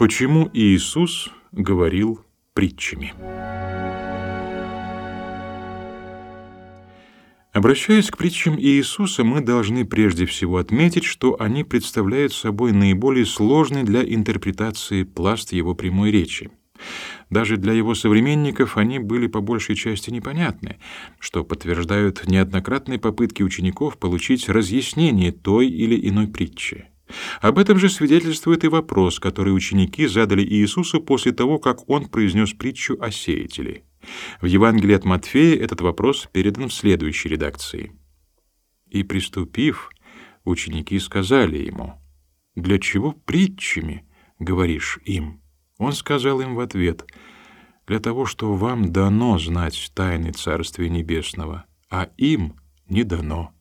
Почему Иисус говорил притчами? Обращаясь к притчам Иисуса, мы должны прежде всего отметить, что они представляют собой наиболее сложный для интерпретации пласт его прямой речи. Даже для его современников они были по большей части непонятны, что подтверждают неоднократные попытки учеников получить разъяснение той или иной притчи. Об этом же свидетельствует и вопрос, который ученики задали Иисусу после того, как он произнес притчу о сеятеле. В Евангелии от Матфея этот вопрос передан в следующей редакции. «И приступив, ученики сказали ему, «Для чего притчами говоришь им?» Он сказал им в ответ, «Для того, что вам дано знать тайны Царствия Небесного, а им не дано.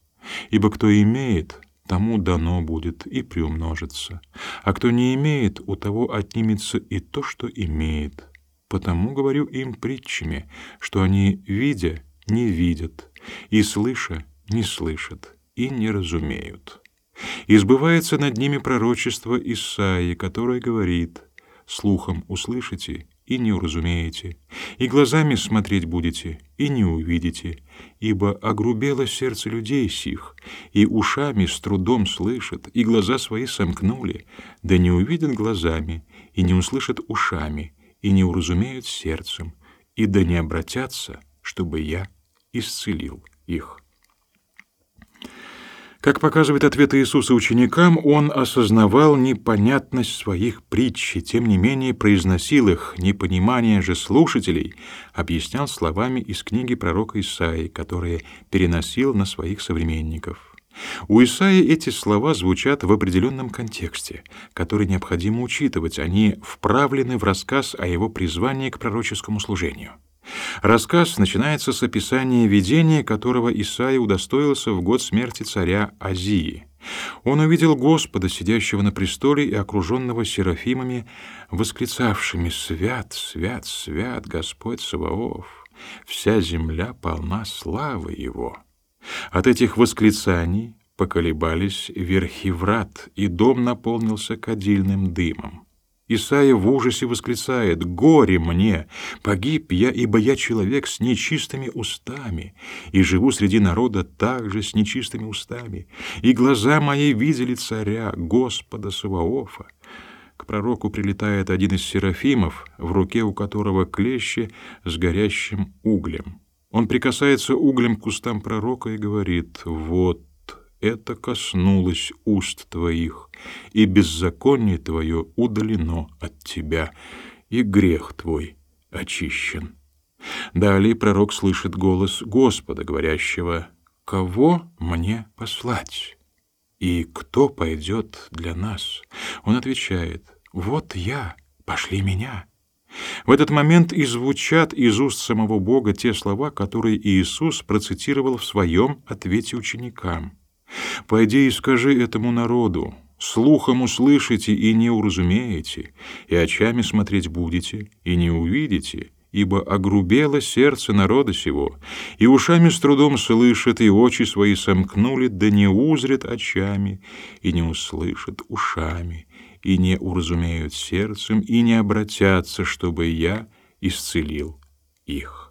Ибо кто имеет, тому дано будет и приумножится, а кто не имеет, у того отнимется и то, что имеет. Потому говорю им притчами, что они, видя, не видят, и слыша, не слышат, и не разумеют. И сбывается над ними пророчество Исаии, которое говорит, «Слухом услышите и не уразумеете, и глазами смотреть будете, и не увидите, ибо огрубело сердце людей сих, и ушами с трудом слышат, и глаза свои сомкнули, да не увидят глазами, и не услышат ушами, и не уразумеют сердцем, и да не обратятся, чтобы я исцелил их». Как показывает ответ Иисуса ученикам, он осознавал непонятность своих притч и тем не менее произносил их, непонимание же слушателей объяснял словами из книги пророка Исаии, которые переносил на своих современников. У Исаии эти слова звучат в определенном контексте, который необходимо учитывать, они вправлены в рассказ о его призвании к пророческому служению. Рассказ начинается с описания видения, которого Исаия удостоился в год смерти царя Азии. Он увидел Господа, сидящего на престоле и окруженного серафимами, восклицавшими «Свят, свят, свят, Господь Саваоф! Вся земля полна славы Его!» От этих восклицаний поколебались верхи врат, и дом наполнился кадильным дымом. Исаия в ужасе восклицает «Горе мне! Погиб я, ибо я человек с нечистыми устами, и живу среди народа также с нечистыми устами, и глаза мои видели царя, Господа Саваофа». К пророку прилетает один из серафимов, в руке у которого клещи с горящим углем. Он прикасается углем к кустам пророка и говорит «Вот это коснулось уст твоих, и беззаконие твое удалено от тебя, и грех твой очищен. Далее пророк слышит голос Господа, говорящего, «Кого мне послать? И кто пойдет для нас?» Он отвечает, «Вот я, пошли меня». В этот момент и звучат из уст самого Бога те слова, которые Иисус процитировал в своем ответе ученикам. Пойди и скажи этому народу, слухом услышите и не уразумеете, и очами смотреть будете и не увидите, ибо огрубело сердце народа сего, и ушами с трудом слышат, и очи свои сомкнули, да не узрят очами, и не услышат ушами, и не уразумеют сердцем, и не обратятся, чтобы я исцелил их».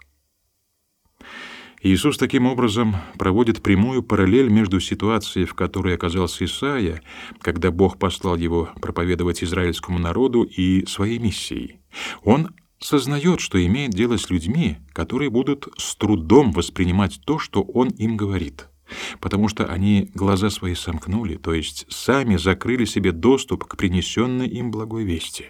Иисус таким образом проводит прямую параллель между ситуацией, в которой оказался Исаия, когда Бог послал его проповедовать израильскому народу, и своей миссией. Он сознает, что имеет дело с людьми, которые будут с трудом воспринимать то, что он им говорит, потому что они глаза свои сомкнули, то есть сами закрыли себе доступ к принесенной им благой вести.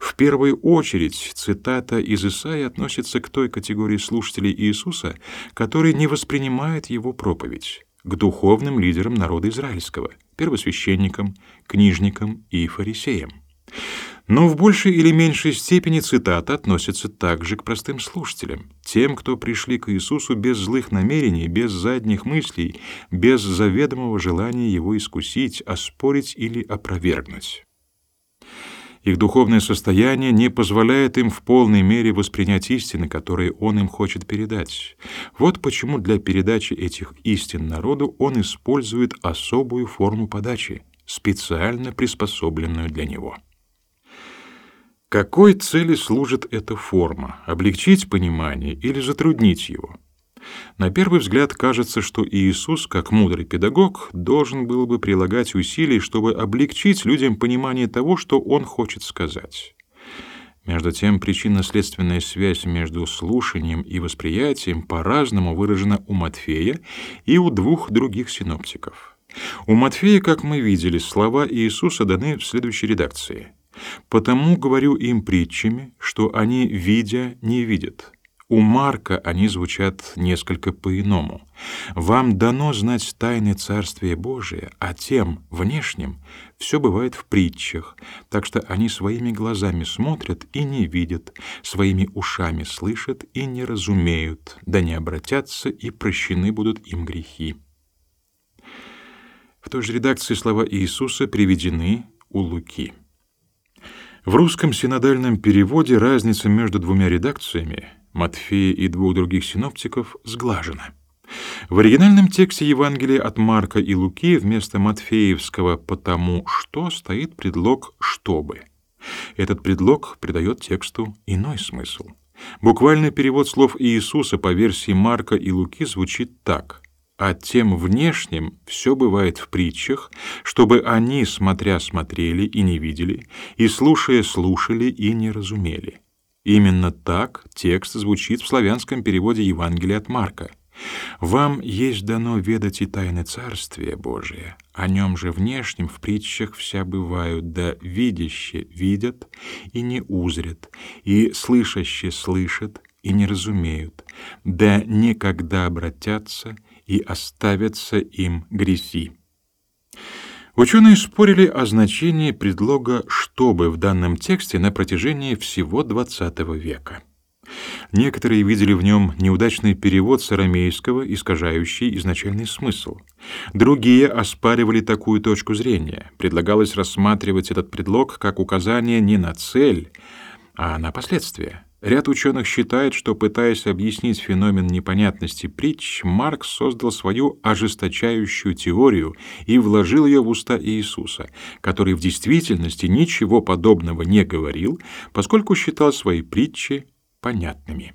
В первую очередь цитата из Исаии относится к той категории слушателей Иисуса, которые не воспринимают его проповедь, к духовным лидерам народа израильского, первосвященникам, книжникам и фарисеям. Но в большей или меньшей степени цитата относится также к простым слушателям, тем, кто пришли к Иисусу без злых намерений, без задних мыслей, без заведомого желания его искусить, оспорить или опровергнуть. Их духовное состояние не позволяет им в полной мере воспринять истины, которые он им хочет передать. Вот почему для передачи этих истин народу он использует особую форму подачи, специально приспособленную для него. Какой цели служит эта форма? Облегчить понимание или затруднить его? На первый взгляд кажется, что Иисус, как мудрый педагог, должен был бы прилагать усилий, чтобы облегчить людям понимание того, что он хочет сказать. Между тем, причинно-следственная связь между слушанием и восприятием по-разному выражена у Матфея и у двух других синоптиков. У Матфея, как мы видели, слова Иисуса даны в следующей редакции. «Потому говорю им притчами, что они, видя, не видят, у Марка они звучат несколько по-иному. «Вам дано знать тайны Царствия Божия, а тем, внешним, все бывает в притчах, так что они своими глазами смотрят и не видят, своими ушами слышат и не разумеют, да не обратятся и прощены будут им грехи». В той же редакции слова Иисуса приведены у Луки. В русском синодальном переводе разница между двумя редакциями Матфея и двух других синоптиков сглажено. В оригинальном тексте Евангелия от Марка и Луки вместо матфеевского «потому что» стоит предлог «чтобы». Этот предлог придает тексту иной смысл. Буквальный перевод слов Иисуса по версии Марка и Луки звучит так: а тем внешним все бывает в притчах, чтобы они, смотря, смотрели и не видели, и слушая, слушали и не разумели. Именно так текст звучит в славянском переводе Евангелия от Марка. «Вам есть дано ведать и тайны Царствия Божия, о нем же внешнем в притчах вся бывают, да видяще видят и не узрят, и слышаще слышат и не разумеют, да никогда обратятся и оставятся им греси». Ученые спорили о значении предлога «чтобы» в данном тексте на протяжении всего XX века. Некоторые видели в нем неудачный перевод с арамейского, искажающий изначальный смысл. Другие оспаривали такую точку зрения. Предлагалось рассматривать этот предлог как указание не на цель, а на последствия. Ряд ученых считает, что, пытаясь объяснить феномен непонятности притч, Маркс создал свою ожесточающую теорию и вложил ее в уста Иисуса, который в действительности ничего подобного не говорил, поскольку считал свои притчи понятными.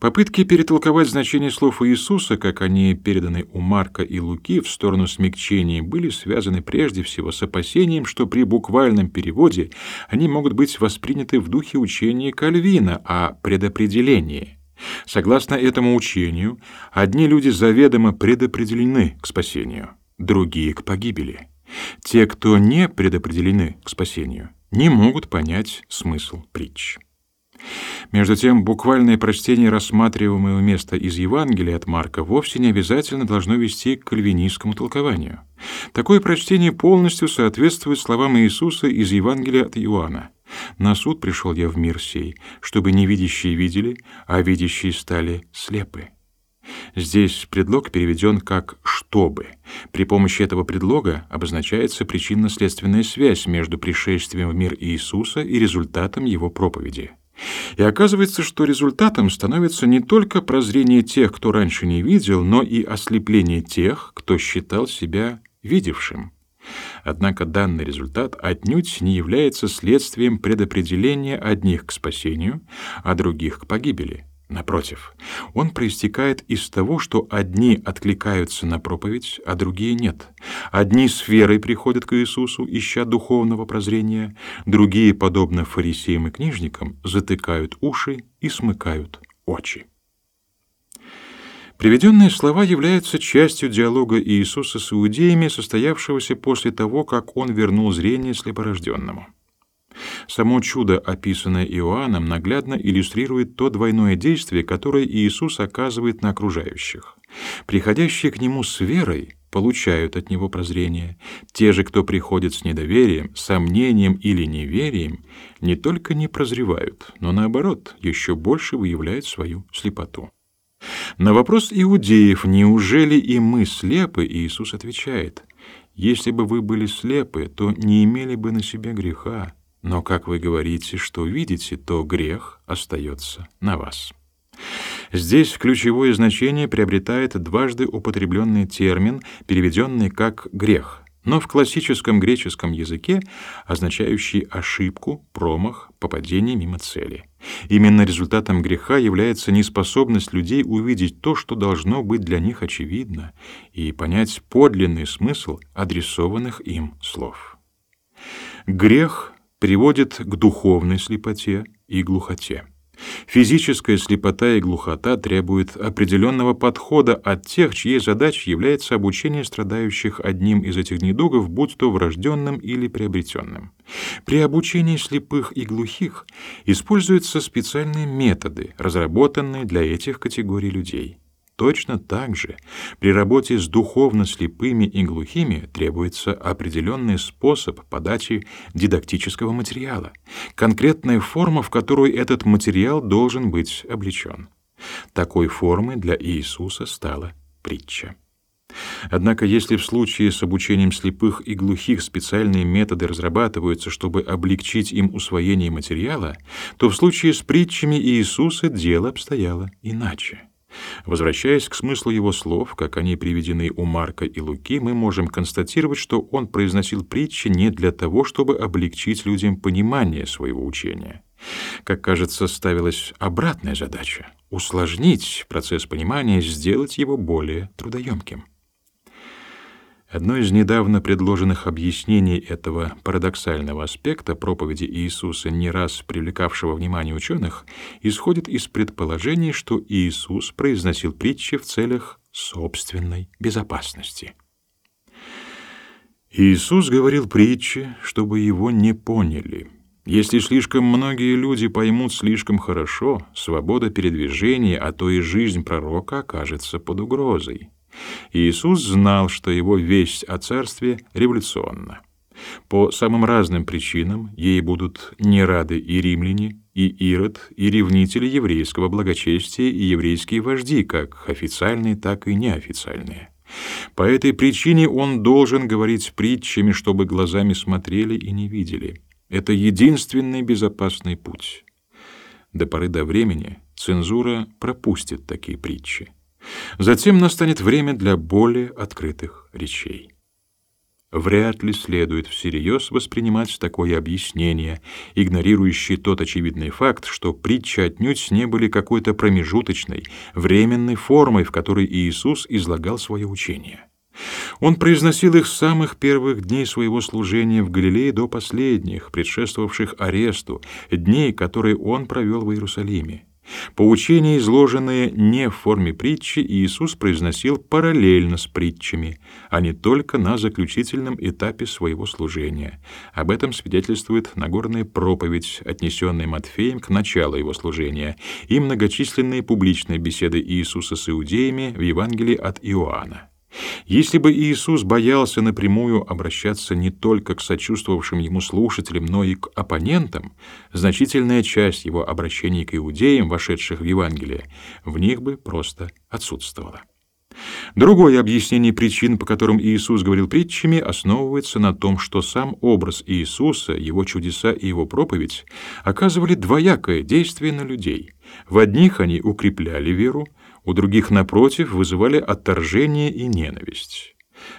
Попытки перетолковать значение слов Иисуса, как они переданы у Марка и Луки, в сторону смягчения, были связаны прежде всего с опасением, что при буквальном переводе они могут быть восприняты в духе учения Кальвина о предопределении. Согласно этому учению, одни люди заведомо предопределены к спасению, другие — к погибели. Те, кто не предопределены к спасению, не могут понять смысл притч. Между тем, буквальное прочтение рассматриваемого места из Евангелия от Марка вовсе не обязательно должно вести к кальвинистскому толкованию. Такое прочтение полностью соответствует словам Иисуса из Евангелия от Иоанна. «На суд пришел я в мир сей, чтобы невидящие видели, а видящие стали слепы». Здесь предлог переведен как «чтобы». При помощи этого предлога обозначается причинно-следственная связь между пришествием в мир Иисуса и результатом его проповеди. И оказывается, что результатом становится не только прозрение тех, кто раньше не видел, но и ослепление тех, кто считал себя видевшим. Однако данный результат отнюдь не является следствием предопределения одних к спасению, а других к погибели. Напротив, он проистекает из того, что одни откликаются на проповедь, а другие нет. Одни с верой приходят к Иисусу, ища духовного прозрения, другие, подобно фарисеям и книжникам, затыкают уши и смыкают очи. Приведенные слова являются частью диалога Иисуса с иудеями, состоявшегося после того, как он вернул зрение слепорожденному. Само чудо, описанное Иоанном, наглядно иллюстрирует то двойное действие, которое Иисус оказывает на окружающих. Приходящие к Нему с верой получают от Него прозрение. Те же, кто приходит с недоверием, сомнением или неверием, не только не прозревают, но наоборот, еще больше выявляют свою слепоту. На вопрос иудеев, неужели и мы слепы, Иисус отвечает, «Если бы вы были слепы, то не имели бы на себе греха, но, как вы говорите, что видите, то грех остается на вас. Здесь ключевое значение приобретает дважды употребленный термин, переведенный как «грех». но в классическом греческом языке означающий ошибку, промах, попадение мимо цели. Именно результатом греха является неспособность людей увидеть то, что должно быть для них очевидно, и понять подлинный смысл адресованных им слов. Грех приводит к духовной слепоте и глухоте. Физическая слепота и глухота требуют определенного подхода от тех, чьей задачей является обучение страдающих одним из этих недугов, будь то врожденным или приобретенным. При обучении слепых и глухих используются специальные методы, разработанные для этих категорий людей. Точно так же при работе с духовно слепыми и глухими требуется определенный способ подачи дидактического материала, конкретная форма, в которую этот материал должен быть облечен. Такой формой для Иисуса стала притча. Однако если в случае с обучением слепых и глухих специальные методы разрабатываются, чтобы облегчить им усвоение материала, то в случае с притчами Иисуса дело обстояло иначе. Возвращаясь к смыслу его слов, как они приведены у Марка и Луки, мы можем констатировать, что он произносил притчи не для того, чтобы облегчить людям понимание своего учения. Как кажется, ставилась обратная задача — усложнить процесс понимания, сделать его более трудоемким. Одно из недавно предложенных объяснений этого парадоксального аспекта проповеди Иисуса, не раз привлекавшего внимание ученых, исходит из предположения, что Иисус произносил притчи в целях собственной безопасности. Иисус говорил притчи, чтобы его не поняли. Если слишком многие люди поймут слишком хорошо, свобода передвижения, а то и жизнь пророка окажется под угрозой. Иисус знал, что его весть о царстве революционна. По самым разным причинам ей будут не рады и римляне, и Ирод, и ревнители еврейского благочестия, и еврейские вожди, как официальные, так и неофициальные. По этой причине он должен говорить притчами, чтобы глазами смотрели и не видели. Это единственный безопасный путь. До поры до времени цензура пропустит такие притчи. Затем настанет время для более открытых речей. Вряд ли следует всерьез воспринимать такое объяснение, игнорирующее тот очевидный факт, что притчи отнюдь не были какой-то промежуточной, временной формой, в которой Иисус излагал свое учение. Он произносил их с самых первых дней своего служения в Галилее до последних, предшествовавших аресту, дней, которые он провел в Иерусалиме. Поучения, изложенные не в форме притчи, Иисус произносил параллельно с притчами, а не только на заключительном этапе своего служения. Об этом свидетельствует Нагорная проповедь, отнесенная Матфеем к началу его служения, и многочисленные публичные беседы Иисуса с иудеями в Евангелии от Иоанна. Если бы Иисус боялся напрямую обращаться не только к сочувствовавшим ему слушателям, но и к оппонентам, значительная часть его обращений к иудеям, вошедших в Евангелие, в них бы просто отсутствовала. Другое объяснение причин, по которым Иисус говорил притчами, основывается на том, что сам образ Иисуса, его чудеса и его проповедь оказывали двоякое действие на людей. В одних они укрепляли веру, у других, напротив, вызывали отторжение и ненависть.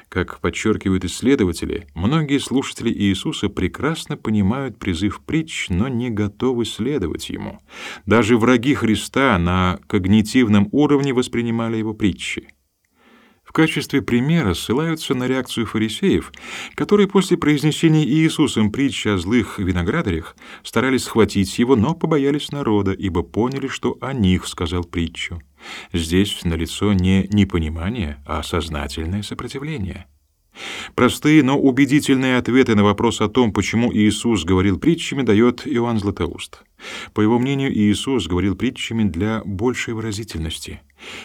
Как подчеркивают исследователи, многие слушатели Иисуса прекрасно понимают призыв притч, но не готовы следовать ему. Даже враги Христа на когнитивном уровне воспринимали его притчи. В качестве примера ссылаются на реакцию фарисеев, которые после произнесения Иисусом притчи о злых виноградарях старались схватить его, но побоялись народа, ибо поняли, что о них сказал притчу. Здесь налицо не непонимание, а сознательное сопротивление. Простые, но убедительные ответы на вопрос о том, почему Иисус говорил притчами, дает Иоанн Златоуст. По его мнению, Иисус говорил притчами для большей выразительности,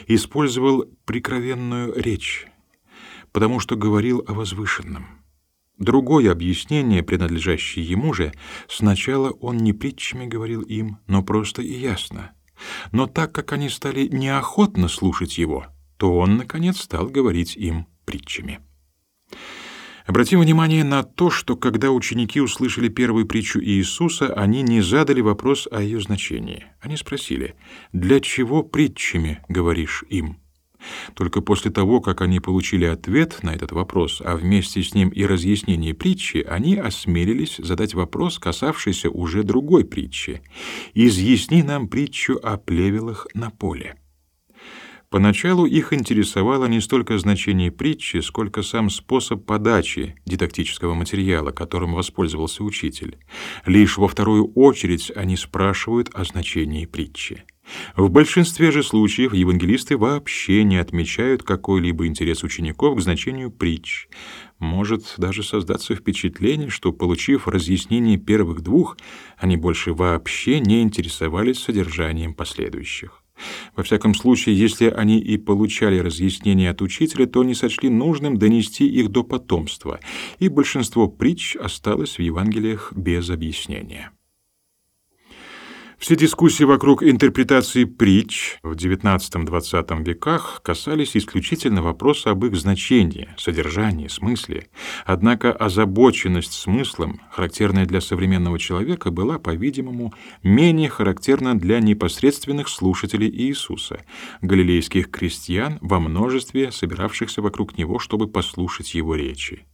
использовал прикровенную речь, потому что говорил о возвышенном. Другое объяснение, принадлежащее ему же, сначала он не притчами говорил им, но просто и ясно. Но так как они стали неохотно слушать его, то он, наконец, стал говорить им притчами. Обратим внимание на то, что когда ученики услышали первую притчу Иисуса, они не задали вопрос о ее значении. Они спросили, «Для чего притчами говоришь им?» Только после того, как они получили ответ на этот вопрос, а вместе с ним и разъяснение притчи, они осмелились задать вопрос, касавшийся уже другой притчи. «Изъясни нам притчу о плевелах на поле». Поначалу их интересовало не столько значение притчи, сколько сам способ подачи дидактического материала, которым воспользовался учитель. Лишь во вторую очередь они спрашивают о значении притчи. В большинстве же случаев евангелисты вообще не отмечают какой-либо интерес учеников к значению притч. Может даже создаться впечатление, что, получив разъяснение первых двух, они больше вообще не интересовались содержанием последующих. Во всяком случае, если они и получали разъяснения от учителя, то не сочли нужным донести их до потомства, и большинство притч осталось в Евангелиях без объяснения. Все дискуссии вокруг интерпретации притч в XIX-XX веках касались исключительно вопроса об их значении, содержании, смысле. Однако озабоченность смыслом, характерная для современного человека, была, по-видимому, менее характерна для непосредственных слушателей Иисуса, галилейских крестьян во множестве, собиравшихся вокруг него, чтобы послушать его речи.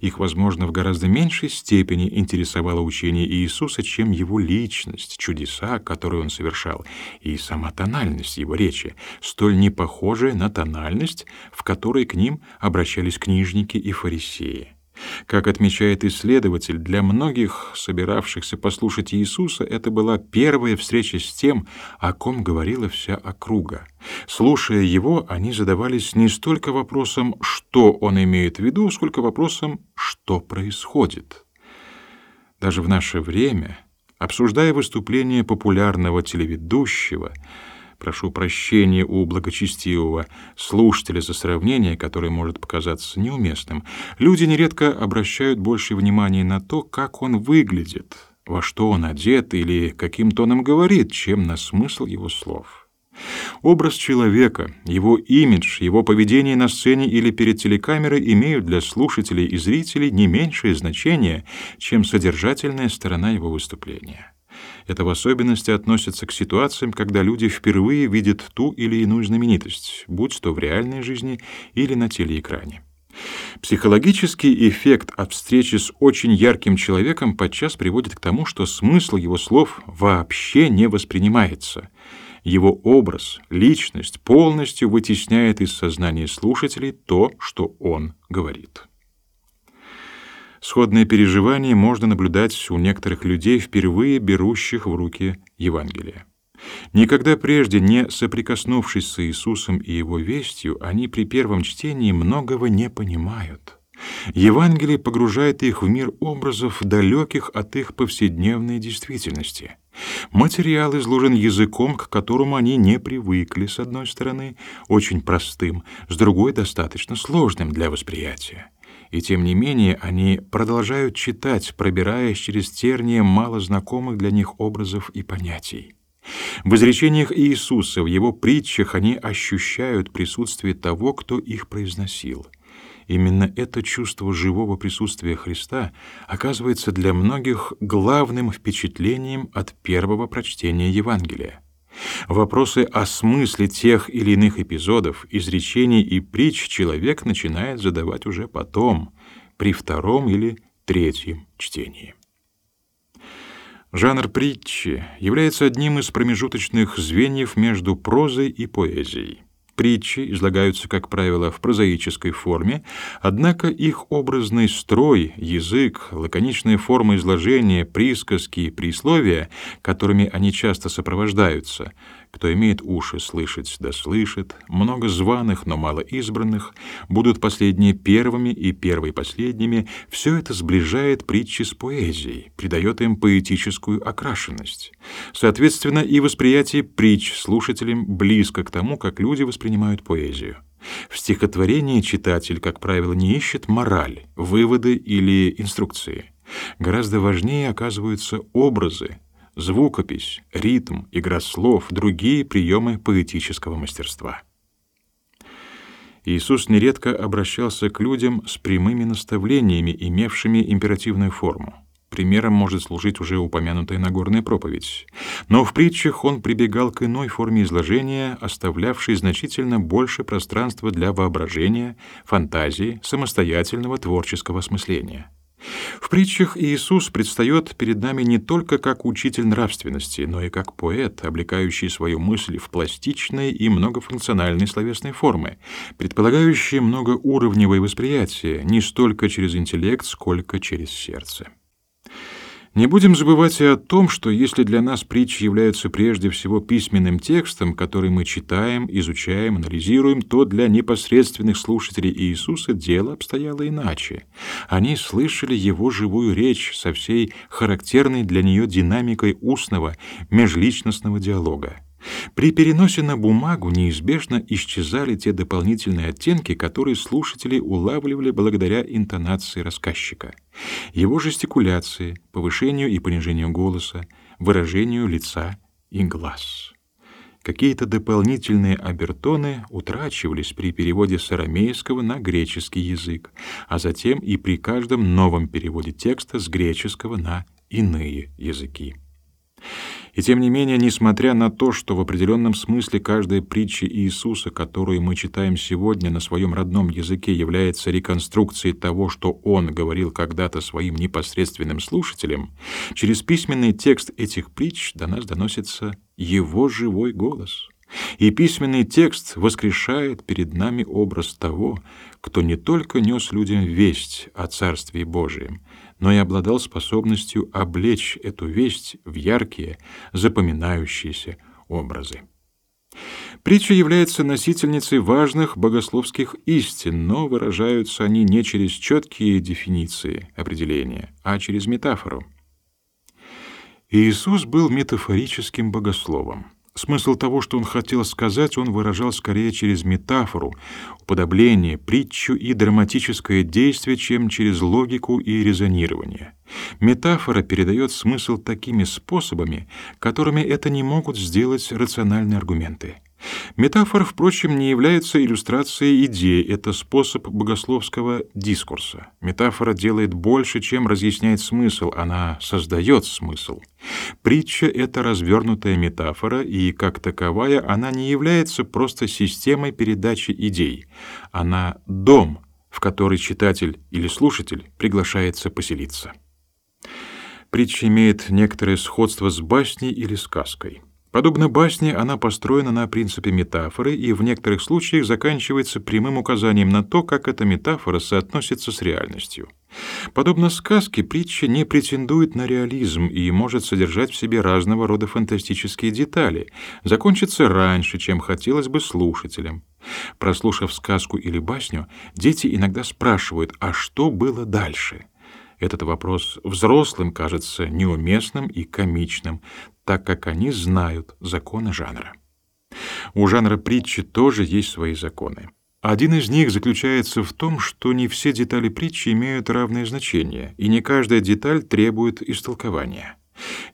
Их, возможно, в гораздо меньшей степени интересовало учение Иисуса, чем его личность, чудеса, которые он совершал, и сама тональность его речи, столь не похожая на тональность, в которой к ним обращались книжники и фарисеи. Как отмечает исследователь, для многих, собиравшихся послушать Иисуса, это была первая встреча с тем, о ком говорила вся округа. Слушая его, они задавались не столько вопросом, что он имеет в виду, сколько вопросом, что происходит. Даже в наше время, обсуждая выступление популярного телеведущего, Прошу прощения у благочестивого слушателя за сравнение, которое может показаться неуместным. Люди нередко обращают больше внимания на то, как он выглядит, во что он одет или каким тоном говорит, чем на смысл его слов. Образ человека, его имидж, его поведение на сцене или перед телекамерой имеют для слушателей и зрителей не меньшее значение, чем содержательная сторона его выступления. Это в особенности относится к ситуациям, когда люди впервые видят ту или иную знаменитость, будь то в реальной жизни или на телеэкране. Психологический эффект от встречи с очень ярким человеком подчас приводит к тому, что смысл его слов вообще не воспринимается. Его образ, личность полностью вытесняет из сознания слушателей то, что он говорит. Сходное переживание можно наблюдать у некоторых людей, впервые берущих в руки Евангелие. Никогда прежде не соприкоснувшись с Иисусом и его вестью, они при первом чтении многого не понимают. Евангелие погружает их в мир образов, далеких от их повседневной действительности. Материал изложен языком, к которому они не привыкли, с одной стороны, очень простым, с другой — достаточно сложным для восприятия и тем не менее они продолжают читать, пробираясь через тернии мало знакомых для них образов и понятий. В изречениях Иисуса, в его притчах они ощущают присутствие того, кто их произносил. Именно это чувство живого присутствия Христа оказывается для многих главным впечатлением от первого прочтения Евангелия. Вопросы о смысле тех или иных эпизодов, изречений и притч человек начинает задавать уже потом, при втором или третьем чтении. Жанр притчи является одним из промежуточных звеньев между прозой и поэзией. Притчи излагаются, как правило, в прозаической форме, однако их образный строй, язык, лаконичная форма изложения, присказки и присловия, которыми они часто сопровождаются, кто имеет уши слышать, да слышит, много званых, но мало избранных, будут последние первыми и первые последними, все это сближает притчи с поэзией, придает им поэтическую окрашенность. Соответственно, и восприятие притч слушателям близко к тому, как люди воспринимают поэзию. В стихотворении читатель, как правило, не ищет мораль, выводы или инструкции. Гораздо важнее оказываются образы, звукопись, ритм, игра слов, другие приемы поэтического мастерства. Иисус нередко обращался к людям с прямыми наставлениями, имевшими императивную форму. Примером может служить уже упомянутая Нагорная проповедь. Но в притчах он прибегал к иной форме изложения, оставлявшей значительно больше пространства для воображения, фантазии, самостоятельного творческого осмысления. В притчах Иисус предстает перед нами не только как учитель нравственности, но и как поэт, облекающий свою мысль в пластичные и многофункциональные словесные формы, предполагающие многоуровневое восприятие не столько через интеллект, сколько через сердце. Не будем забывать и о том, что если для нас притчи являются прежде всего письменным текстом, который мы читаем, изучаем, анализируем, то для непосредственных слушателей Иисуса дело обстояло иначе. Они слышали его живую речь со всей характерной для нее динамикой устного, межличностного диалога. При переносе на бумагу неизбежно исчезали те дополнительные оттенки, которые слушатели улавливали благодаря интонации рассказчика, его жестикуляции, повышению и понижению голоса, выражению лица и глаз. Какие-то дополнительные обертоны утрачивались при переводе с арамейского на греческий язык, а затем и при каждом новом переводе текста с греческого на иные языки. И тем не менее, несмотря на то, что в определенном смысле каждая притча Иисуса, которую мы читаем сегодня на своем родном языке, является реконструкцией того, что он говорил когда-то своим непосредственным слушателям, через письменный текст этих притч до нас доносится его живой голос. И письменный текст воскрешает перед нами образ того, кто не только нес людям весть о Царстве Божием, но и обладал способностью облечь эту весть в яркие, запоминающиеся образы. Притча является носительницей важных богословских истин, но выражаются они не через четкие дефиниции, определения, а через метафору. Иисус был метафорическим богословом. Смысл того, что он хотел сказать, он выражал скорее через метафору, уподобление, притчу и драматическое действие, чем через логику и резонирование. Метафора передает смысл такими способами, которыми это не могут сделать рациональные аргументы. Метафора, впрочем, не является иллюстрацией идеи, это способ богословского дискурса. Метафора делает больше, чем разъясняет смысл, она создает смысл. Притча — это развернутая метафора, и, как таковая, она не является просто системой передачи идей. Она — дом, в который читатель или слушатель приглашается поселиться. Притча имеет некоторое сходство с басней или сказкой. Подобно басне, она построена на принципе метафоры и в некоторых случаях заканчивается прямым указанием на то, как эта метафора соотносится с реальностью. Подобно сказке, притча не претендует на реализм и может содержать в себе разного рода фантастические детали, закончиться раньше, чем хотелось бы слушателям. Прослушав сказку или басню, дети иногда спрашивают, а что было дальше? Этот вопрос взрослым кажется неуместным и комичным, так как они знают законы жанра. У жанра притчи тоже есть свои законы. Один из них заключается в том, что не все детали притчи имеют равное значение, и не каждая деталь требует истолкования.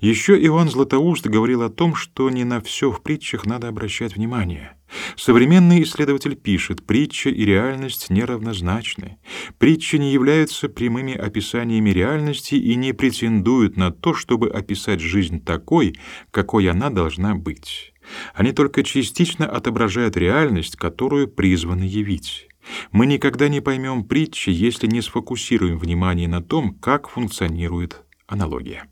Еще Иоанн Златоуст говорил о том, что не на все в притчах надо обращать внимание. Современный исследователь пишет, притча и реальность неравнозначны. Притчи не являются прямыми описаниями реальности и не претендуют на то, чтобы описать жизнь такой, какой она должна быть. Они только частично отображают реальность, которую призваны явить. Мы никогда не поймем притчи, если не сфокусируем внимание на том, как функционирует аналогия.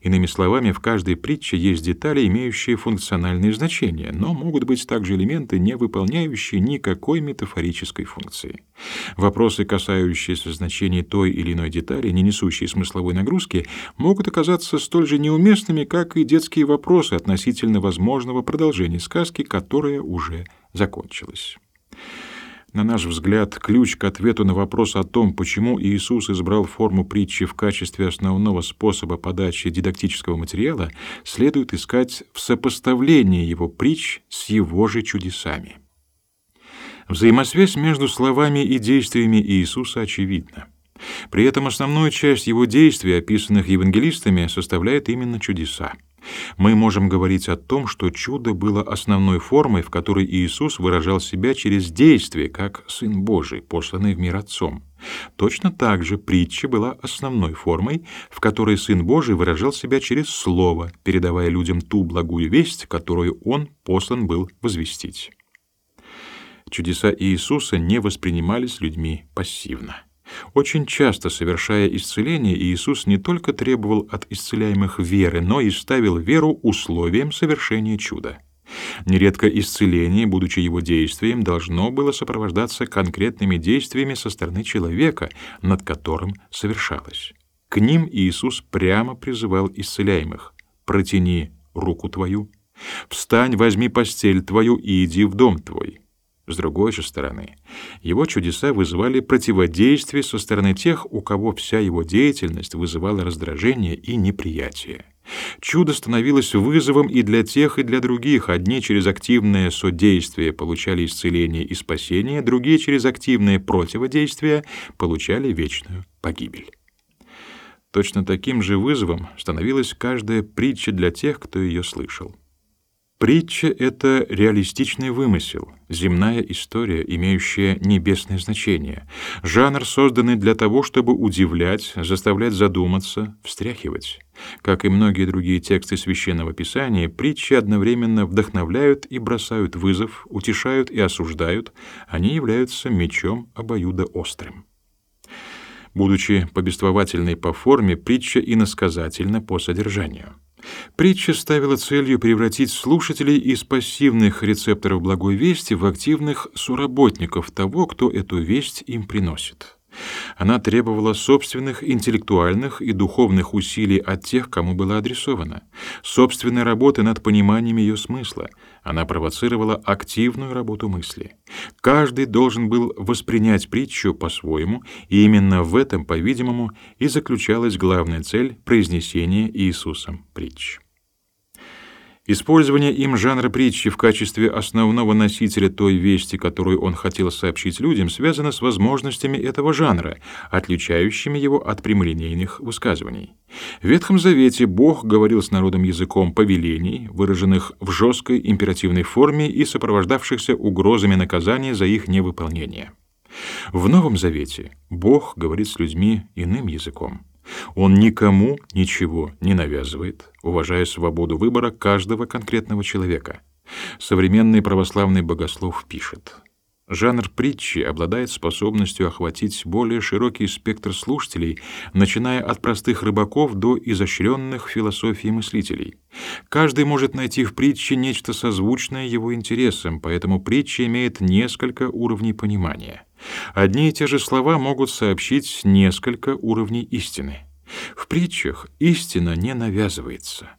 Иными словами, в каждой притче есть детали, имеющие функциональные значения, но могут быть также элементы, не выполняющие никакой метафорической функции. Вопросы, касающиеся значений той или иной детали, не несущие смысловой нагрузки, могут оказаться столь же неуместными, как и детские вопросы относительно возможного продолжения сказки, которая уже закончилась. На наш взгляд, ключ к ответу на вопрос о том, почему Иисус избрал форму притчи в качестве основного способа подачи дидактического материала, следует искать в сопоставлении его притч с его же чудесами. Взаимосвязь между словами и действиями Иисуса очевидна. При этом основную часть его действий, описанных евангелистами, составляет именно чудеса. Мы можем говорить о том, что чудо было основной формой, в которой Иисус выражал себя через действие, как Сын Божий, посланный в мир Отцом. Точно так же притча была основной формой, в которой Сын Божий выражал себя через Слово, передавая людям ту благую весть, которую Он послан был возвестить. Чудеса Иисуса не воспринимались людьми пассивно. Очень часто, совершая исцеление, Иисус не только требовал от исцеляемых веры, но и ставил веру условием совершения чуда. Нередко исцеление, будучи его действием, должно было сопровождаться конкретными действиями со стороны человека, над которым совершалось. К ним Иисус прямо призывал исцеляемых: "Протяни руку твою, встань, возьми постель твою и иди в дом твой". С другой же стороны, его чудеса вызывали противодействие со стороны тех, у кого вся его деятельность вызывала раздражение и неприятие. Чудо становилось вызовом и для тех, и для других. Одни через активное содействие получали исцеление и спасение, другие через активное противодействие получали вечную погибель. Точно таким же вызовом становилась каждая притча для тех, кто ее слышал. Притча — это реалистичный вымысел, земная история, имеющая небесное значение, жанр, созданный для того, чтобы удивлять, заставлять задуматься, встряхивать. Как и многие другие тексты Священного Писания, притчи одновременно вдохновляют и бросают вызов, утешают и осуждают, они являются мечом обоюдоострым. Будучи повествовательной по форме, притча иносказательна по содержанию. Притча ставила целью превратить слушателей из пассивных рецепторов благой вести в активных соработников того, кто эту весть им приносит. Она требовала собственных интеллектуальных и духовных усилий от тех, кому была адресована, собственной работы над пониманием ее смысла. Она провоцировала активную работу мысли. Каждый должен был воспринять притчу по-своему, и именно в этом, по-видимому, и заключалась главная цель произнесения Иисусом притч. Использование им жанра притчи в качестве основного носителя той вести, которую он хотел сообщить людям, связано с возможностями этого жанра, отличающими его от прямолинейных высказываний. В Ветхом Завете Бог говорил с народом языком повелений, выраженных в жесткой императивной форме и сопровождавшихся угрозами наказания за их невыполнение. В Новом Завете Бог говорит с людьми иным языком. Он никому ничего не навязывает, уважая свободу выбора каждого конкретного человека. Современный православный богослов пишет: Жанр притчи обладает способностью охватить более широкий спектр слушателей, начиная от простых рыбаков до изощренных философий мыслителей. Каждый может найти в притче нечто созвучное его интересам, поэтому притча имеет несколько уровней понимания. Одни и те же слова могут сообщить несколько уровней истины. В притчах истина не навязывается.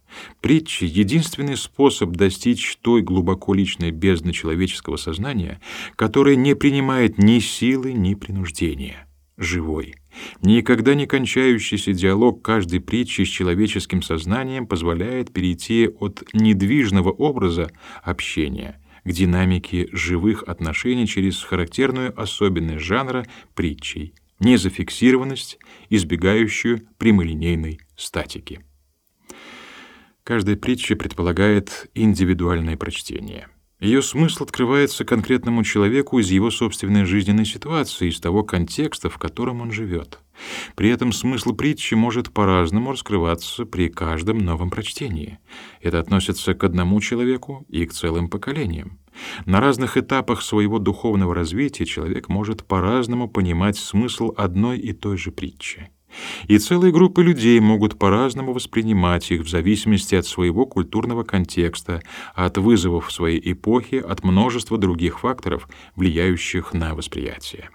Притчи — единственный способ достичь той глубоко личной бездны человеческого сознания, которая не принимает ни силы, ни принуждения. Живой. Никогда не кончающийся диалог каждой притчи с человеческим сознанием позволяет перейти от недвижного образа общения к динамике живых отношений через характерную особенность жанра притчей — незафиксированность, избегающую прямолинейной статики. Каждая притча предполагает индивидуальное прочтение. Ее смысл открывается конкретному человеку из его собственной жизненной ситуации, из того контекста, в котором он живет. При этом смысл притчи может по-разному раскрываться при каждом новом прочтении. Это относится к одному человеку и к целым поколениям. На разных этапах своего духовного развития человек может по-разному понимать смысл одной и той же притчи. И целые группы людей могут по-разному воспринимать их в зависимости от своего культурного контекста, от вызовов своей эпохи, от множества других факторов, влияющих на восприятие.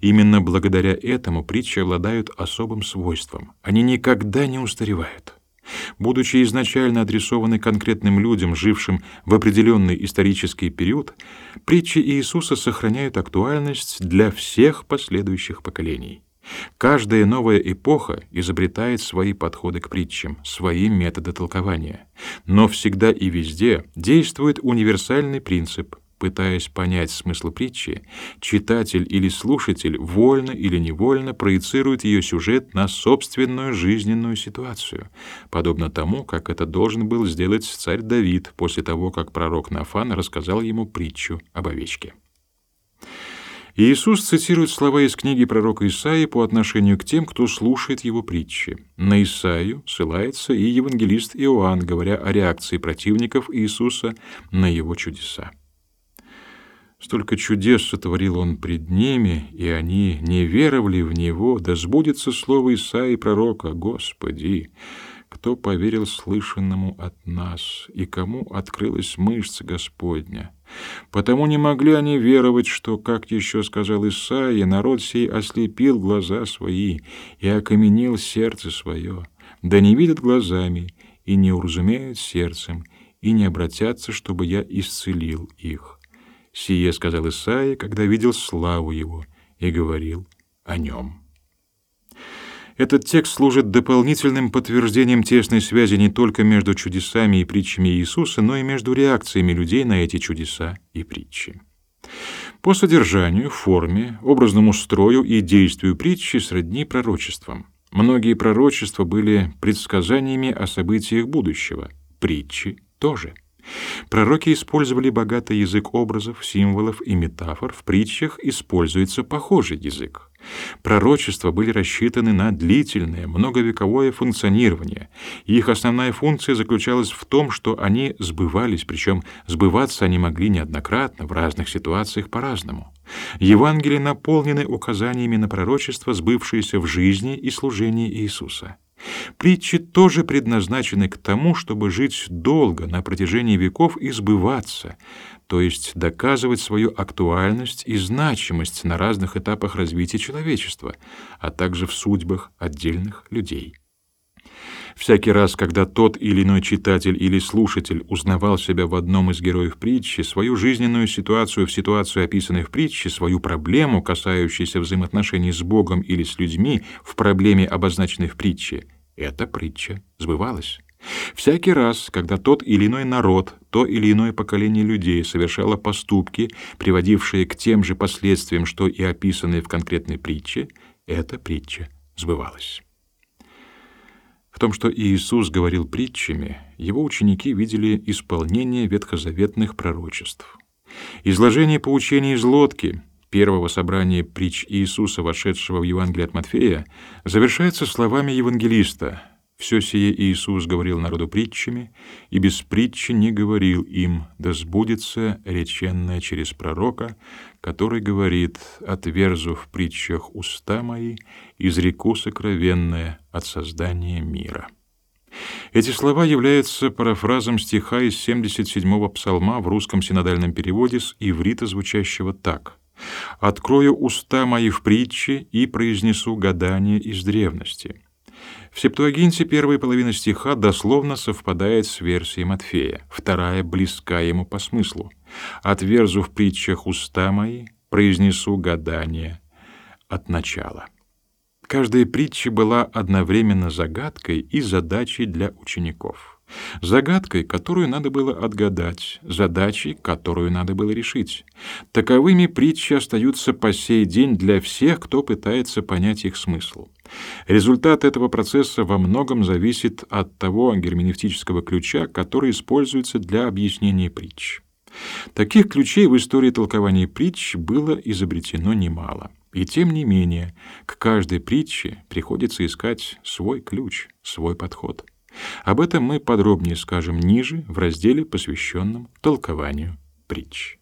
Именно благодаря этому притчи обладают особым свойством. Они никогда не устаревают. Будучи изначально адресованы конкретным людям, жившим в определенный исторический период, притчи Иисуса сохраняют актуальность для всех последующих поколений. Каждая новая эпоха изобретает свои подходы к притчам, свои методы толкования. Но всегда и везде действует универсальный принцип. Пытаясь понять смысл притчи, читатель или слушатель вольно или невольно проецирует ее сюжет на собственную жизненную ситуацию, подобно тому, как это должен был сделать царь Давид после того, как пророк Нафан рассказал ему притчу об овечке. Иисус цитирует слова из книги пророка Исаии по отношению к тем, кто слушает его притчи. На Исаию ссылается и евангелист Иоанн, говоря о реакции противников Иисуса на его чудеса. Столько чудес сотворил он пред ними, и они не веровали в него, да сбудется слово Исаии пророка, Господи, кто поверил слышанному от нас, и кому открылась мышца Господня. Потому не могли они веровать, что, как еще сказал Исаия, народ сей ослепил глаза свои и окаменил сердце свое, да не видят глазами и не уразумеют сердцем, и не обратятся, чтобы я исцелил их. Сие сказал Исаия, когда видел славу его, и говорил о нем. Этот текст служит дополнительным подтверждением тесной связи не только между чудесами и притчами Иисуса, но и между реакциями людей на эти чудеса и притчи. По содержанию, форме, образному строю и действию притчи сродни пророчествам. Многие пророчества были предсказаниями о событиях будущего, притчи тоже. Пророки использовали богатый язык образов, символов и метафор, в притчах используется похожий язык. Пророчества были рассчитаны на длительное, многовековое функционирование, их основная функция заключалась в том, что они сбывались, причем сбываться они могли неоднократно в разных ситуациях по-разному. Евангелия наполнены указаниями на пророчества, сбывшиеся в жизни и служении Иисуса. Притчи тоже предназначены к тому, чтобы жить долго на протяжении веков и сбываться, то есть доказывать свою актуальность и значимость на разных этапах развития человечества, а также в судьбах отдельных людей. Всякий раз, когда тот или иной читатель или слушатель узнавал себя в одном из героев притчи, свою жизненную ситуацию в ситуацию, описанной в притче, свою проблему, касающуюся взаимоотношений с Богом или с людьми, в проблеме, обозначенной в притче, эта притча сбывалась. Всякий раз, когда тот или иной народ, то или иное поколение людей совершало поступки, приводившие к тем же последствиям, что и описанные в конкретной притче, эта притча сбывалась. В том, что Иисус говорил притчами, его ученики видели исполнение ветхозаветных пророчеств. Изложение поучений из лодки, первого собрания притч Иисуса, вошедшего в Евангелие от Матфея, завершается словами евангелиста «Все сие Иисус говорил народу притчами, и без притчи не говорил им, да сбудется реченное через пророка, который говорит, отверзу в притчах уста мои, изреку сокровенное от создания мира». Эти слова являются парафразом стиха из 77-го псалма в русском синодальном переводе с иврита, звучащего так «Открою уста мои в притче и произнесу гадание из древности». В Септуагинте первая половина стиха дословно совпадает с версией Матфея, вторая близка ему по смыслу. «Отверзу в притчах уста мои, произнесу гадание от начала». Каждая притча была одновременно загадкой и задачей для учеников. Загадкой, которую надо было отгадать, задачей, которую надо было решить. Таковыми притчи остаются по сей день для всех, кто пытается понять их смысл. Результат этого процесса во многом зависит от того герменевтического ключа, который используется для объяснения притч. Таких ключей в истории толкования притч было изобретено немало. И тем не менее, к каждой притче приходится искать свой ключ, свой подход. Об этом мы подробнее скажем ниже в разделе, посвященном толкованию притч.